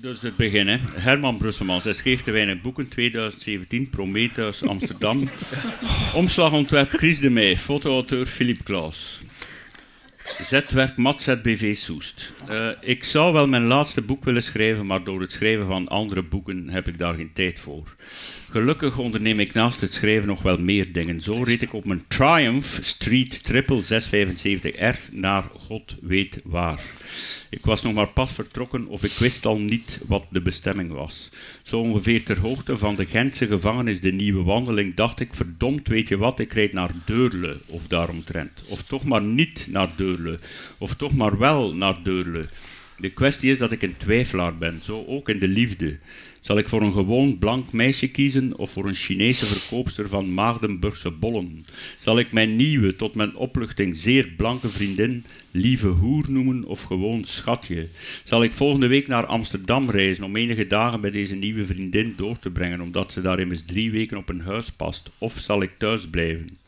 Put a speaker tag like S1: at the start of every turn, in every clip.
S1: dus het begin. Hè. Herman Brusselmans. Hij schreef te weinig boeken. 2017, Prometheus, Amsterdam. Omslagontwerp Chris de Meij. Fotoauteur Philippe Klaus. Zetwerk Mat ZBV Soest. Uh, ik zou wel mijn laatste boek willen schrijven, maar door het schrijven van andere boeken heb ik daar geen tijd voor. Gelukkig onderneem ik naast het schrijven nog wel meer dingen. Zo reed ik op mijn Triumph Street Triple 675R naar God weet waar. Ik was nog maar pas vertrokken of ik wist al niet wat de bestemming was. Zo ongeveer ter hoogte van de Gentse gevangenis De Nieuwe Wandeling dacht ik, verdomd weet je wat, ik rijd naar Deurle of daaromtrent. Of toch maar niet naar Deurle, of toch maar wel naar Deurle. De kwestie is dat ik een twijfelaar ben, zo ook in de liefde. Zal ik voor een gewoon blank meisje kiezen of voor een Chinese verkoopster van Maagdenburgse bollen? Zal ik mijn nieuwe, tot mijn opluchting zeer blanke vriendin lieve hoer noemen of gewoon schatje? Zal ik volgende week naar Amsterdam reizen om enige dagen bij deze nieuwe vriendin door te brengen, omdat ze daar immers drie weken op een huis past? Of zal ik thuis blijven?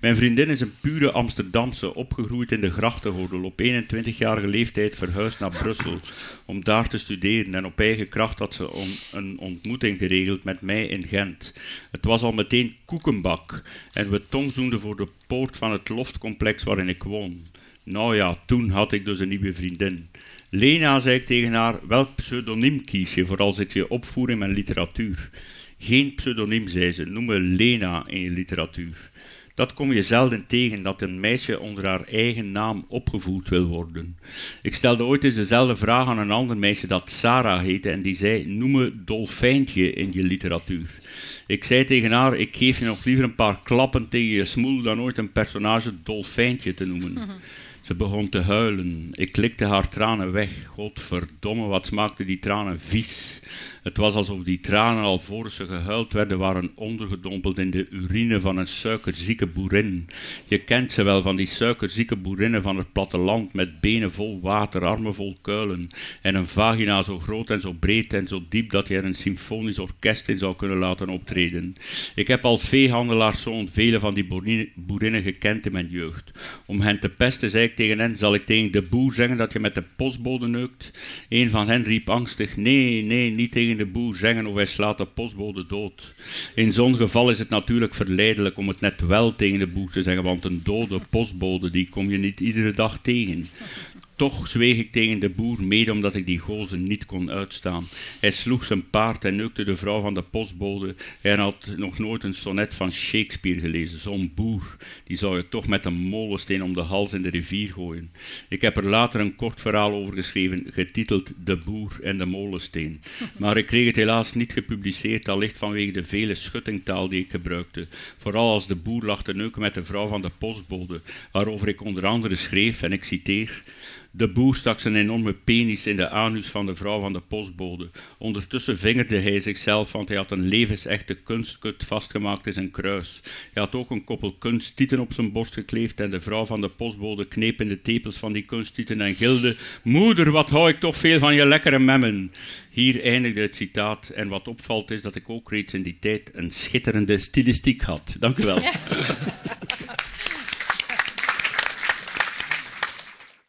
S1: Mijn vriendin is een pure Amsterdamse, opgegroeid in de grachtengordel. Op 21-jarige leeftijd verhuisd naar Brussel om daar te studeren. En op eigen kracht had ze een ontmoeting geregeld met mij in Gent. Het was al meteen koekenbak en we tongzoenden voor de poort van het loftcomplex waarin ik woon. Nou ja, toen had ik dus een nieuwe vriendin. Lena, zei ik tegen haar, welk pseudoniem kies je voor als ik je opvoer in mijn literatuur? Geen pseudoniem, zei ze, noem me Lena in je literatuur. Dat kom je zelden tegen, dat een meisje onder haar eigen naam opgevoerd wil worden. Ik stelde ooit eens dezelfde vraag aan een ander meisje dat Sarah heette en die zei, noem me dolfijntje in je literatuur. Ik zei tegen haar, ik geef je nog liever een paar klappen tegen je smoel dan ooit een personage dolfijntje te noemen. Ze begon te huilen. Ik likte haar tranen weg. Godverdomme, wat smaakte die tranen vies. Het was alsof die tranen al voor ze gehuild werden waren ondergedompeld in de urine van een suikerzieke boerin. Je kent ze wel van die suikerzieke boerinnen van het platteland met benen vol water, armen vol kuilen en een vagina zo groot en zo breed en zo diep dat je er een symfonisch orkest in zou kunnen laten optreden. Ik heb als veehandelaarszoon vele van die boerinnen gekend in mijn jeugd. Om hen te pesten zei ik tegen hen, zal ik tegen de boer zeggen dat je met de postbode neukt? Een van hen riep angstig, nee, nee, niet tegen de boer zeggen of hij slaat de postbode dood. In zo'n geval is het natuurlijk verleidelijk om het net wel tegen de boer te zeggen, want een dode postbode die kom je niet iedere dag tegen. Toch zweeg ik tegen de boer mede omdat ik die gozen niet kon uitstaan. Hij sloeg zijn paard en neukte de vrouw van de postbode. Hij had nog nooit een sonnet van Shakespeare gelezen. Zo'n boer, die zou je toch met een molensteen om de hals in de rivier gooien. Ik heb er later een kort verhaal over geschreven, getiteld De boer en de molensteen. Maar ik kreeg het helaas niet gepubliceerd, allicht vanwege de vele schuttingtaal die ik gebruikte. Vooral als de boer lag te neuken met de vrouw van de postbode, waarover ik onder andere schreef, en ik citeer... De boer stak zijn enorme penis in de anus van de vrouw van de postbode. Ondertussen vingerde hij zichzelf, want hij had een levensechte kunstkut vastgemaakt in zijn kruis. Hij had ook een koppel kunsttieten op zijn borst gekleefd en de vrouw van de postbode kneep in de tepels van die kunsttieten en gilde Moeder, wat hou ik toch veel van je lekkere memmen. Hier eindigde het citaat en wat opvalt is dat ik ook reeds in die tijd een schitterende stilistiek had. Dank u wel.